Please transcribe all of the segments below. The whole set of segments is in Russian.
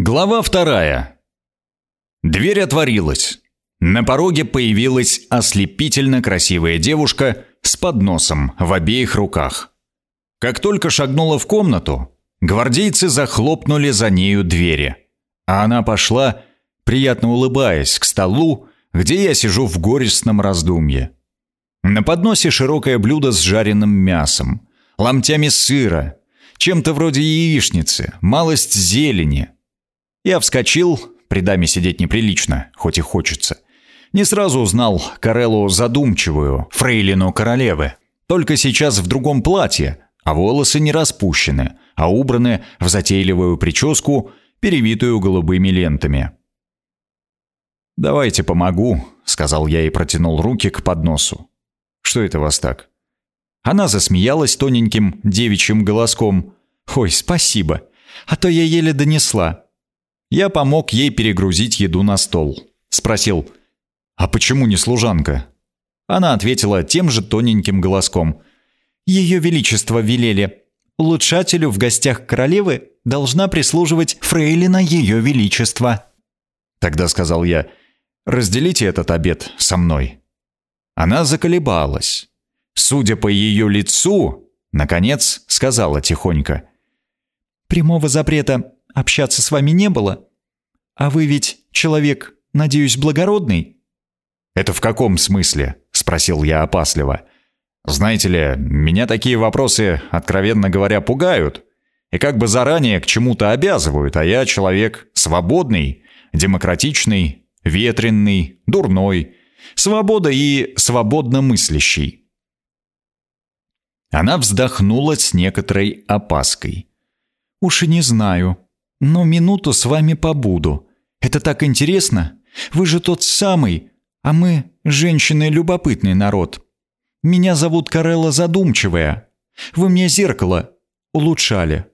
Глава вторая. Дверь отворилась. На пороге появилась ослепительно красивая девушка с подносом в обеих руках. Как только шагнула в комнату, гвардейцы захлопнули за нею двери, а она пошла, приятно улыбаясь, к столу, где я сижу в горестном раздумье. На подносе широкое блюдо с жареным мясом, ломтями сыра, чем-то вроде яичницы, малость зелени – я вскочил, при даме сидеть неприлично, хоть и хочется. Не сразу узнал Кареллу задумчивую, фрейлину королевы. Только сейчас в другом платье, а волосы не распущены, а убраны в затейливую прическу, перевитую голубыми лентами. «Давайте помогу», — сказал я и протянул руки к подносу. «Что это вас так?» Она засмеялась тоненьким девичьим голоском. «Ой, спасибо, а то я еле донесла. Я помог ей перегрузить еду на стол. Спросил, «А почему не служанка?» Она ответила тем же тоненьким голоском. «Ее Величество велели. Улучшателю в гостях королевы должна прислуживать фрейлина Ее Величества». Тогда сказал я, «Разделите этот обед со мной». Она заколебалась. Судя по ее лицу, наконец сказала тихонько. «Прямого запрета общаться с вами не было. А вы ведь человек, надеюсь, благородный?» «Это в каком смысле?» — спросил я опасливо. «Знаете ли, меня такие вопросы, откровенно говоря, пугают и как бы заранее к чему-то обязывают, а я человек свободный, демократичный, ветренный, дурной, свобода и свободно мыслящий». Она вздохнула с некоторой опаской. «Уж и не знаю», но минуту с вами побуду. Это так интересно. Вы же тот самый, а мы, женщины, любопытный народ. Меня зовут Карелла Задумчивая. Вы мне зеркало улучшали».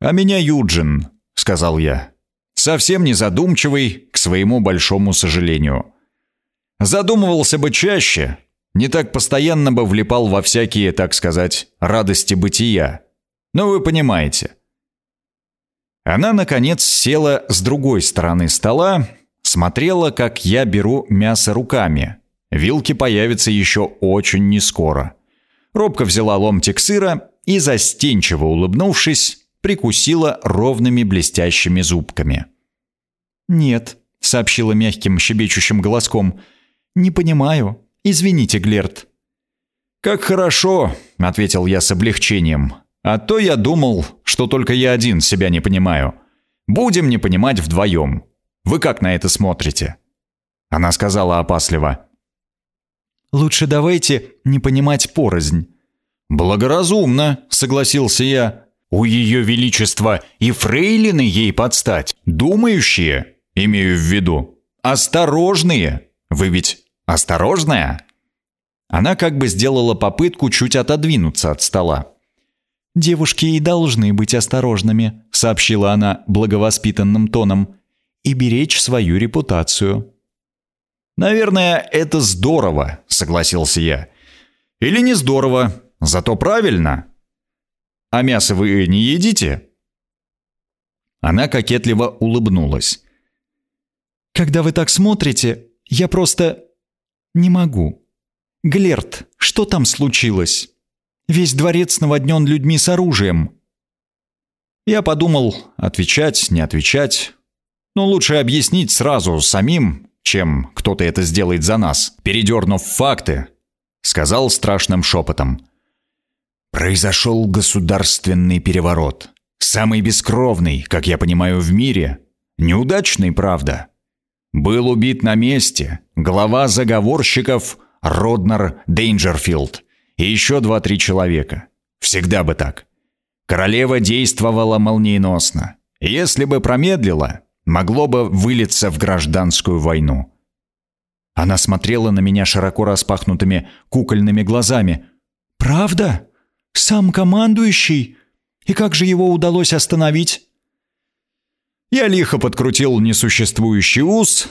«А меня Юджин», — сказал я. «Совсем не задумчивый, к своему большому сожалению. Задумывался бы чаще, не так постоянно бы влипал во всякие, так сказать, радости бытия. Но вы понимаете». Она, наконец, села с другой стороны стола, смотрела, как я беру мясо руками. Вилки появятся еще очень нескоро. Робко взяла ломтик сыра и, застенчиво улыбнувшись, прикусила ровными блестящими зубками. «Нет», — сообщила мягким щебечущим голоском, — «не понимаю. Извините, Глерт». «Как хорошо», — ответил я с облегчением. А то я думал, что только я один себя не понимаю. Будем не понимать вдвоем. Вы как на это смотрите?» Она сказала опасливо. «Лучше давайте не понимать порознь». «Благоразумно», — согласился я. «У ее величества и фрейлины ей подстать. Думающие, имею в виду. Осторожные. Вы ведь осторожная?» Она как бы сделала попытку чуть отодвинуться от стола. «Девушки и должны быть осторожными», — сообщила она благовоспитанным тоном, «и беречь свою репутацию». «Наверное, это здорово», — согласился я. «Или не здорово, зато правильно». «А мясо вы не едите?» Она кокетливо улыбнулась. «Когда вы так смотрите, я просто... не могу. Глерт, что там случилось?» Весь дворец наводнен людьми с оружием». Я подумал, отвечать, не отвечать. Но лучше объяснить сразу самим, чем кто-то это сделает за нас, передернув факты, сказал страшным шепотом. Произошел государственный переворот. Самый бескровный, как я понимаю, в мире. Неудачный, правда. Был убит на месте глава заговорщиков Роднер Дейнджерфилд и еще два-три человека. Всегда бы так. Королева действовала молниеносно. Если бы промедлила, могло бы вылиться в гражданскую войну. Она смотрела на меня широко распахнутыми кукольными глазами. «Правда? Сам командующий? И как же его удалось остановить?» Я лихо подкрутил несуществующий ус.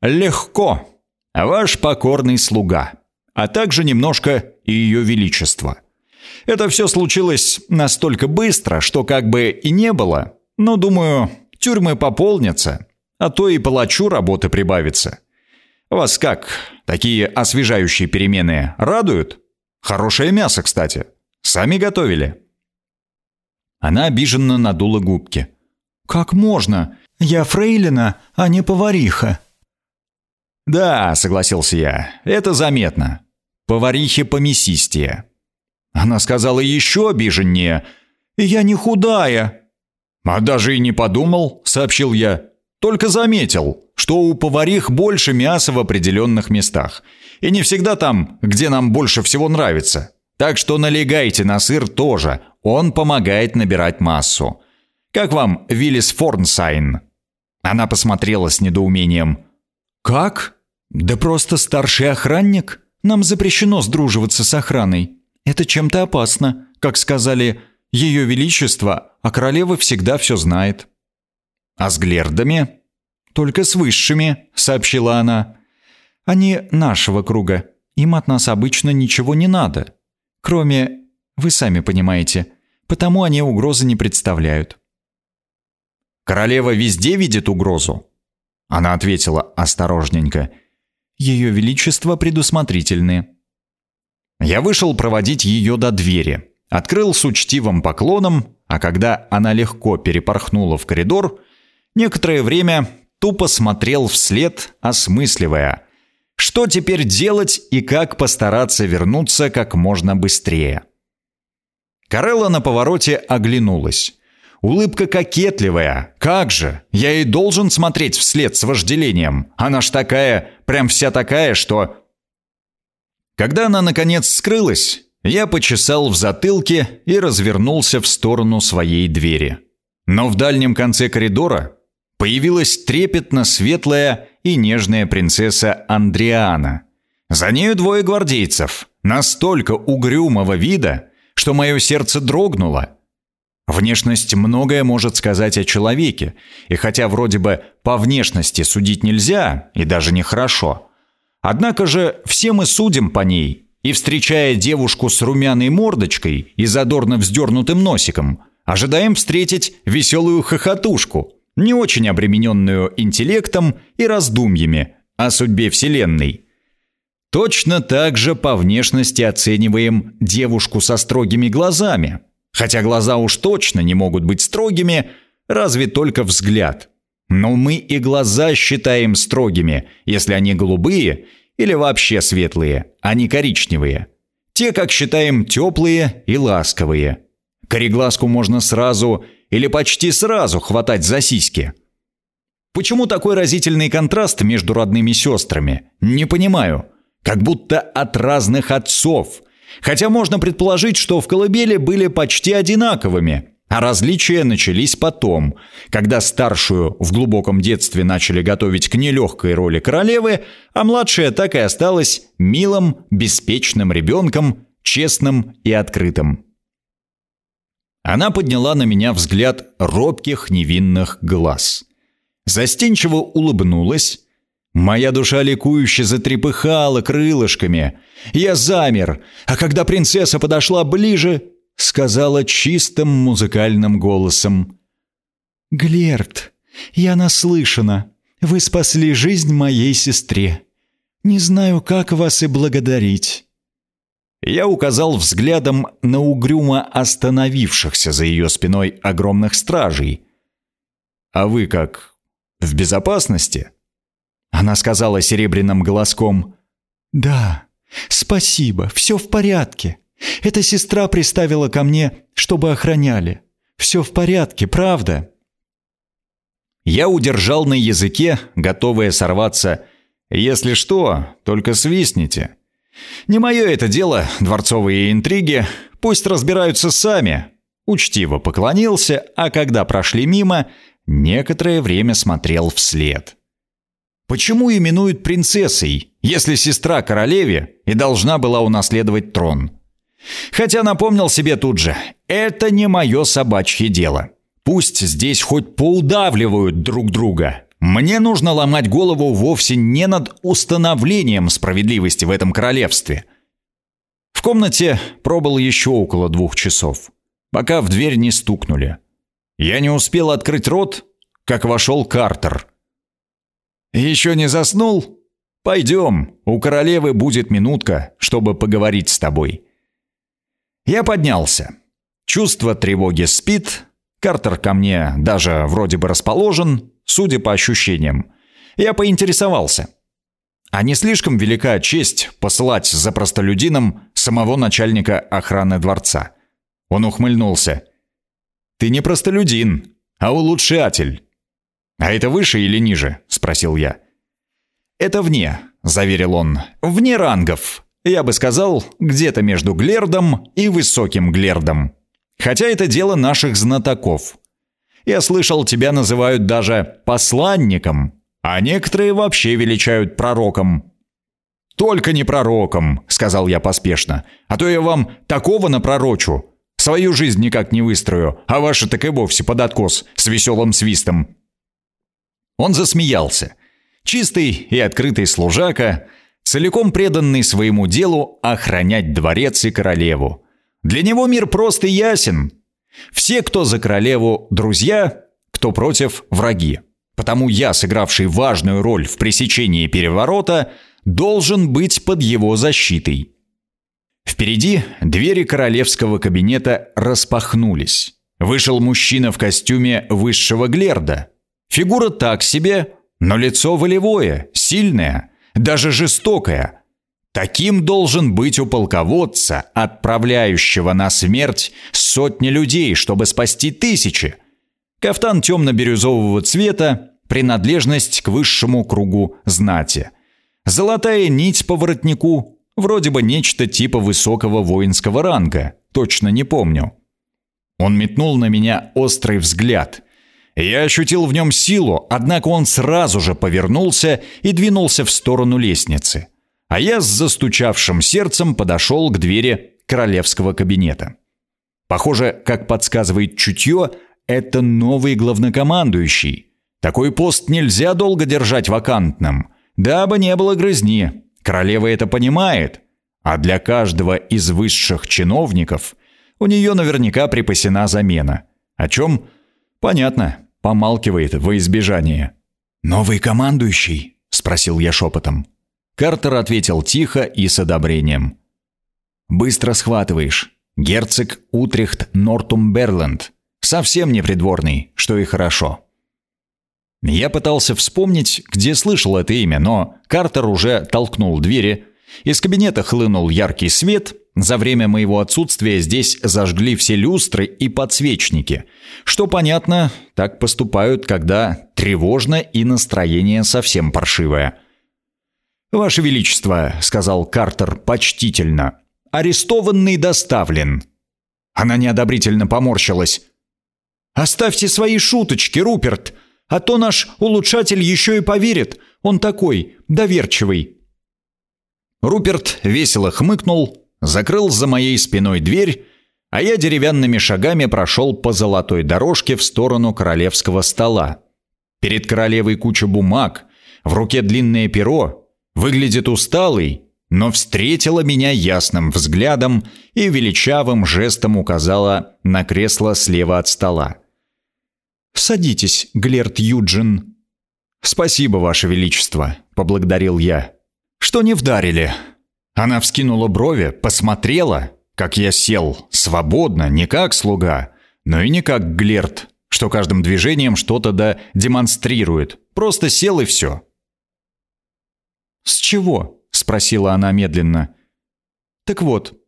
«Легко. Ваш покорный слуга» а также немножко и ее величество. Это все случилось настолько быстро, что как бы и не было, но, думаю, Тюрьмы пополнятся, а то и палачу работы прибавится. Вас как, такие освежающие перемены радуют? Хорошее мясо, кстати. Сами готовили?» Она обиженно надула губки. «Как можно? Я фрейлина, а не повариха». «Да», — согласился я, — «это заметно. Поварихи помесистее». Она сказала еще обиженнее. «Я не худая». «А даже и не подумал», — сообщил я. «Только заметил, что у поварих больше мяса в определенных местах. И не всегда там, где нам больше всего нравится. Так что налегайте на сыр тоже, он помогает набирать массу. Как вам Виллис Форнсайн?» Она посмотрела с недоумением. «Как? Да просто старший охранник. Нам запрещено сдруживаться с охраной. Это чем-то опасно. Как сказали, Ее Величество, а королева всегда все знает». «А с Глердами?» «Только с высшими», — сообщила она. «Они нашего круга. Им от нас обычно ничего не надо. Кроме... Вы сами понимаете. Потому они угрозы не представляют. Королева везде видит угрозу?» Она ответила осторожненько. «Ее величество предусмотрительны». Я вышел проводить ее до двери, открыл с учтивым поклоном, а когда она легко перепорхнула в коридор, некоторое время тупо смотрел вслед, осмысливая, что теперь делать и как постараться вернуться как можно быстрее. Карелла на повороте оглянулась. Улыбка кокетливая. Как же? Я и должен смотреть вслед с вожделением. Она ж такая, прям вся такая, что... Когда она, наконец, скрылась, я почесал в затылке и развернулся в сторону своей двери. Но в дальнем конце коридора появилась трепетно светлая и нежная принцесса Андриана. За нею двое гвардейцев, настолько угрюмого вида, что мое сердце дрогнуло, Внешность многое может сказать о человеке, и хотя вроде бы по внешности судить нельзя, и даже нехорошо, однако же все мы судим по ней, и встречая девушку с румяной мордочкой и задорно вздернутым носиком, ожидаем встретить веселую хохотушку, не очень обремененную интеллектом и раздумьями о судьбе Вселенной. Точно так же по внешности оцениваем девушку со строгими глазами – Хотя глаза уж точно не могут быть строгими, разве только взгляд. Но мы и глаза считаем строгими, если они голубые или вообще светлые, а не коричневые. Те, как считаем, теплые и ласковые. Кореглазку можно сразу или почти сразу хватать за сиськи. Почему такой разительный контраст между родными сестрами? Не понимаю. Как будто от разных отцов – Хотя можно предположить, что в колыбели были почти одинаковыми, а различия начались потом, когда старшую в глубоком детстве начали готовить к нелегкой роли королевы, а младшая так и осталась милым, беспечным ребенком, честным и открытым. Она подняла на меня взгляд робких невинных глаз. Застенчиво улыбнулась, Моя душа ликующе затрепыхала крылышками. Я замер, а когда принцесса подошла ближе, сказала чистым музыкальным голосом. «Глерт, я наслышана. Вы спасли жизнь моей сестре. Не знаю, как вас и благодарить». Я указал взглядом на угрюмо остановившихся за ее спиной огромных стражей. «А вы как, в безопасности?» Она сказала серебряным голоском. «Да, спасибо, все в порядке. Эта сестра приставила ко мне, чтобы охраняли. Все в порядке, правда?» Я удержал на языке, готовое сорваться. «Если что, только свистните». «Не мое это дело, дворцовые интриги. Пусть разбираются сами». Учтиво поклонился, а когда прошли мимо, некоторое время смотрел вслед. Почему именуют принцессой, если сестра королеве и должна была унаследовать трон? Хотя напомнил себе тут же, это не мое собачье дело. Пусть здесь хоть поудавливают друг друга. Мне нужно ломать голову вовсе не над установлением справедливости в этом королевстве. В комнате пробыл еще около двух часов, пока в дверь не стукнули. Я не успел открыть рот, как вошел Картер. «Еще не заснул? Пойдем, у королевы будет минутка, чтобы поговорить с тобой». Я поднялся. Чувство тревоги спит, Картер ко мне даже вроде бы расположен, судя по ощущениям. Я поинтересовался. А не слишком велика честь посылать за простолюдином самого начальника охраны дворца? Он ухмыльнулся. «Ты не простолюдин, а улучшатель». «А это выше или ниже?» – спросил я. «Это вне», – заверил он. «Вне рангов. Я бы сказал, где-то между Глердом и Высоким Глердом. Хотя это дело наших знатоков. Я слышал, тебя называют даже посланником, а некоторые вообще величают пророком». «Только не пророком», — сказал я поспешно, «а то я вам такого напророчу. Свою жизнь никак не выстрою, а ваша так и вовсе под откос с веселым свистом». Он засмеялся. Чистый и открытый служака, целиком преданный своему делу охранять дворец и королеву. Для него мир просто ясен. Все, кто за королеву, друзья, кто против, враги. Потому я, сыгравший важную роль в пресечении переворота, должен быть под его защитой. Впереди двери королевского кабинета распахнулись. Вышел мужчина в костюме высшего глерда. Фигура так себе, но лицо волевое, сильное, даже жестокое, Таким должен быть у полководца, отправляющего на смерть сотни людей, чтобы спасти тысячи. Кафтан темно-бирюзового цвета, принадлежность к высшему кругу знати. Золотая нить по воротнику, вроде бы нечто типа высокого воинского ранга, точно не помню. Он метнул на меня острый взгляд. Я ощутил в нем силу, однако он сразу же повернулся и двинулся в сторону лестницы а я с застучавшим сердцем подошел к двери королевского кабинета. Похоже, как подсказывает чутье, это новый главнокомандующий. Такой пост нельзя долго держать вакантным, дабы не было грызни. Королева это понимает. А для каждого из высших чиновников у нее наверняка припасена замена. О чем, понятно, помалкивает во избежание. «Новый командующий?» – спросил я шепотом. Картер ответил тихо и с одобрением. «Быстро схватываешь. Герцог Утрехт Нортумберленд. Совсем не придворный, что и хорошо». Я пытался вспомнить, где слышал это имя, но Картер уже толкнул двери. Из кабинета хлынул яркий свет. За время моего отсутствия здесь зажгли все люстры и подсвечники. Что понятно, так поступают, когда тревожно и настроение совсем паршивое. «Ваше Величество», — сказал Картер почтительно, — «арестованный доставлен». Она неодобрительно поморщилась. «Оставьте свои шуточки, Руперт, а то наш улучшатель еще и поверит. Он такой, доверчивый». Руперт весело хмыкнул, закрыл за моей спиной дверь, а я деревянными шагами прошел по золотой дорожке в сторону королевского стола. Перед королевой куча бумаг, в руке длинное перо, Выглядит усталый, но встретила меня ясным взглядом и величавым жестом указала на кресло слева от стола. «Садитесь, Глерт Юджин». «Спасибо, Ваше Величество», — поблагодарил я. «Что не вдарили?» Она вскинула брови, посмотрела, как я сел, свободно, не как слуга, но и не как Глерт, что каждым движением что-то да демонстрирует. Просто сел и все. «С чего?» — спросила она медленно. «Так вот,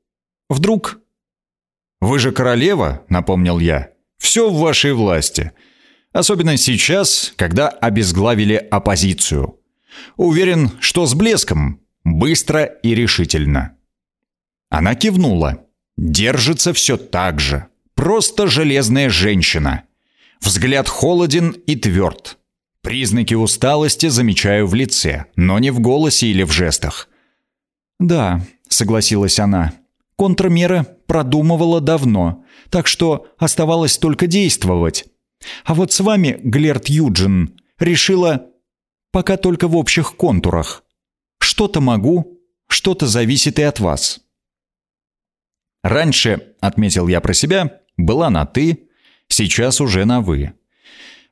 вдруг...» «Вы же королева», — напомнил я. «Все в вашей власти. Особенно сейчас, когда обезглавили оппозицию. Уверен, что с блеском, быстро и решительно». Она кивнула. Держится все так же. Просто железная женщина. Взгляд холоден и тверд. Признаки усталости замечаю в лице, но не в голосе или в жестах. «Да», — согласилась она, — «контрмеры продумывала давно, так что оставалось только действовать. А вот с вами, Глерт Юджин, решила пока только в общих контурах. Что-то могу, что-то зависит и от вас». Раньше, отметил я про себя, была на «ты», сейчас уже на «вы».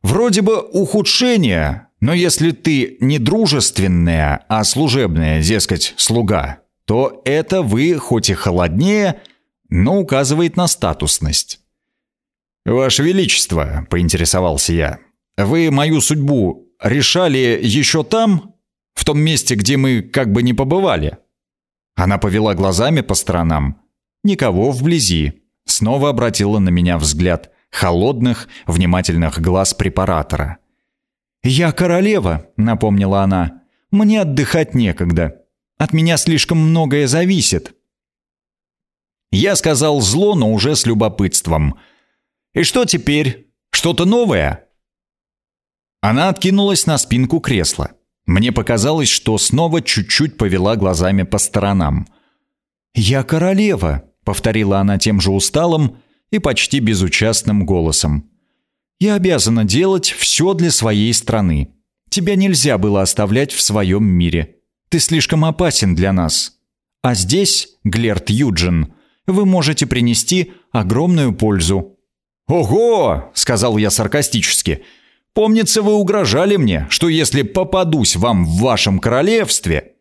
Вроде бы ухудшение, но если ты не дружественная, а служебная, дескать, слуга, то это вы, хоть и холоднее, но указывает на статусность. «Ваше Величество», — поинтересовался я, — «вы мою судьбу решали еще там, в том месте, где мы как бы не побывали?» Она повела глазами по сторонам. Никого вблизи. Снова обратила на меня взгляд холодных, внимательных глаз препаратора. «Я королева», — напомнила она. «Мне отдыхать некогда. От меня слишком многое зависит». Я сказал зло, но уже с любопытством. «И что теперь? Что-то новое?» Она откинулась на спинку кресла. Мне показалось, что снова чуть-чуть повела глазами по сторонам. «Я королева», — повторила она тем же усталым и почти безучастным голосом. «Я обязана делать все для своей страны. Тебя нельзя было оставлять в своем мире. Ты слишком опасен для нас. А здесь, Глерт Юджин, вы можете принести огромную пользу». «Ого!» — сказал я саркастически — Помнится, вы угрожали мне, что если попадусь вам в вашем королевстве...»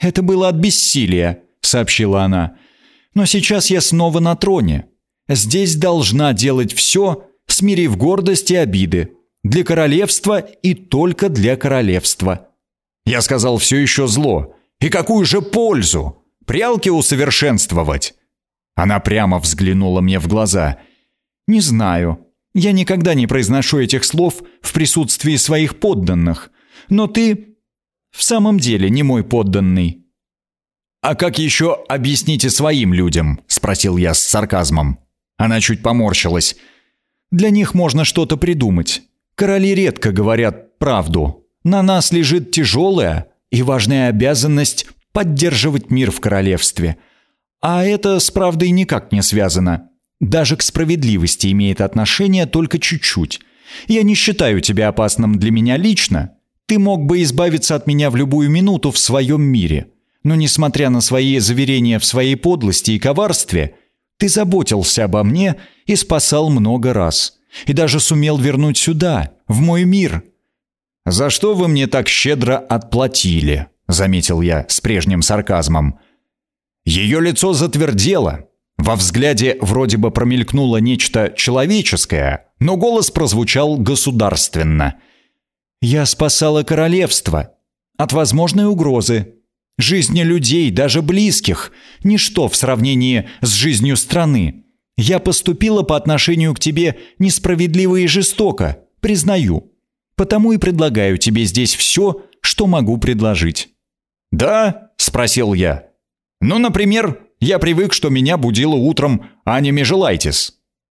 «Это было от бессилия», — сообщила она. «Но сейчас я снова на троне. Здесь должна делать все, смирив гордость и обиды. Для королевства и только для королевства». Я сказал все еще зло. «И какую же пользу? Прялки усовершенствовать?» Она прямо взглянула мне в глаза. «Не знаю», я никогда не произношу этих слов в присутствии своих подданных, но ты в самом деле не мой подданный». «А как еще объясните своим людям?» – спросил я с сарказмом. Она чуть поморщилась. «Для них можно что-то придумать. Короли редко говорят правду. На нас лежит тяжелая и важная обязанность поддерживать мир в королевстве. А это с правдой никак не связано. Даже к справедливости имеет отношение только чуть-чуть. Я не считаю тебя опасным для меня лично. Ты мог бы избавиться от меня в любую минуту в своем мире. Но несмотря на свои заверения в своей подлости и коварстве, ты заботился обо мне и спасал много раз. И даже сумел вернуть сюда, в мой мир. «За что вы мне так щедро отплатили?» — заметил я с прежним сарказмом. Ее лицо затвердело, во взгляде вроде бы промелькнуло нечто человеческое, но голос прозвучал государственно. «Я спасала королевство от возможной угрозы. Жизни людей, даже близких, ничто в сравнении с жизнью страны. Я поступила по отношению к тебе несправедливо и жестоко, признаю. Потому и предлагаю тебе здесь все, что могу предложить». «Да?» – спросил я. «Ну, например, я привык, что меня будило утром Аня Межелайтис.